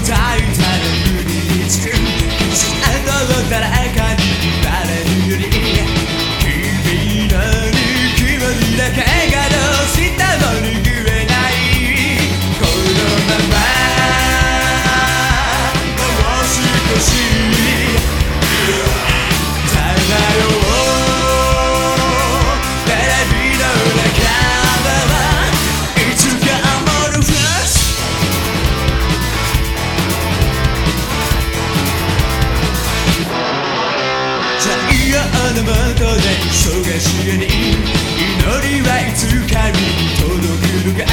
I'm tired to prove it's true. It's another that I can じゃあでし祈りはいつかに届くのか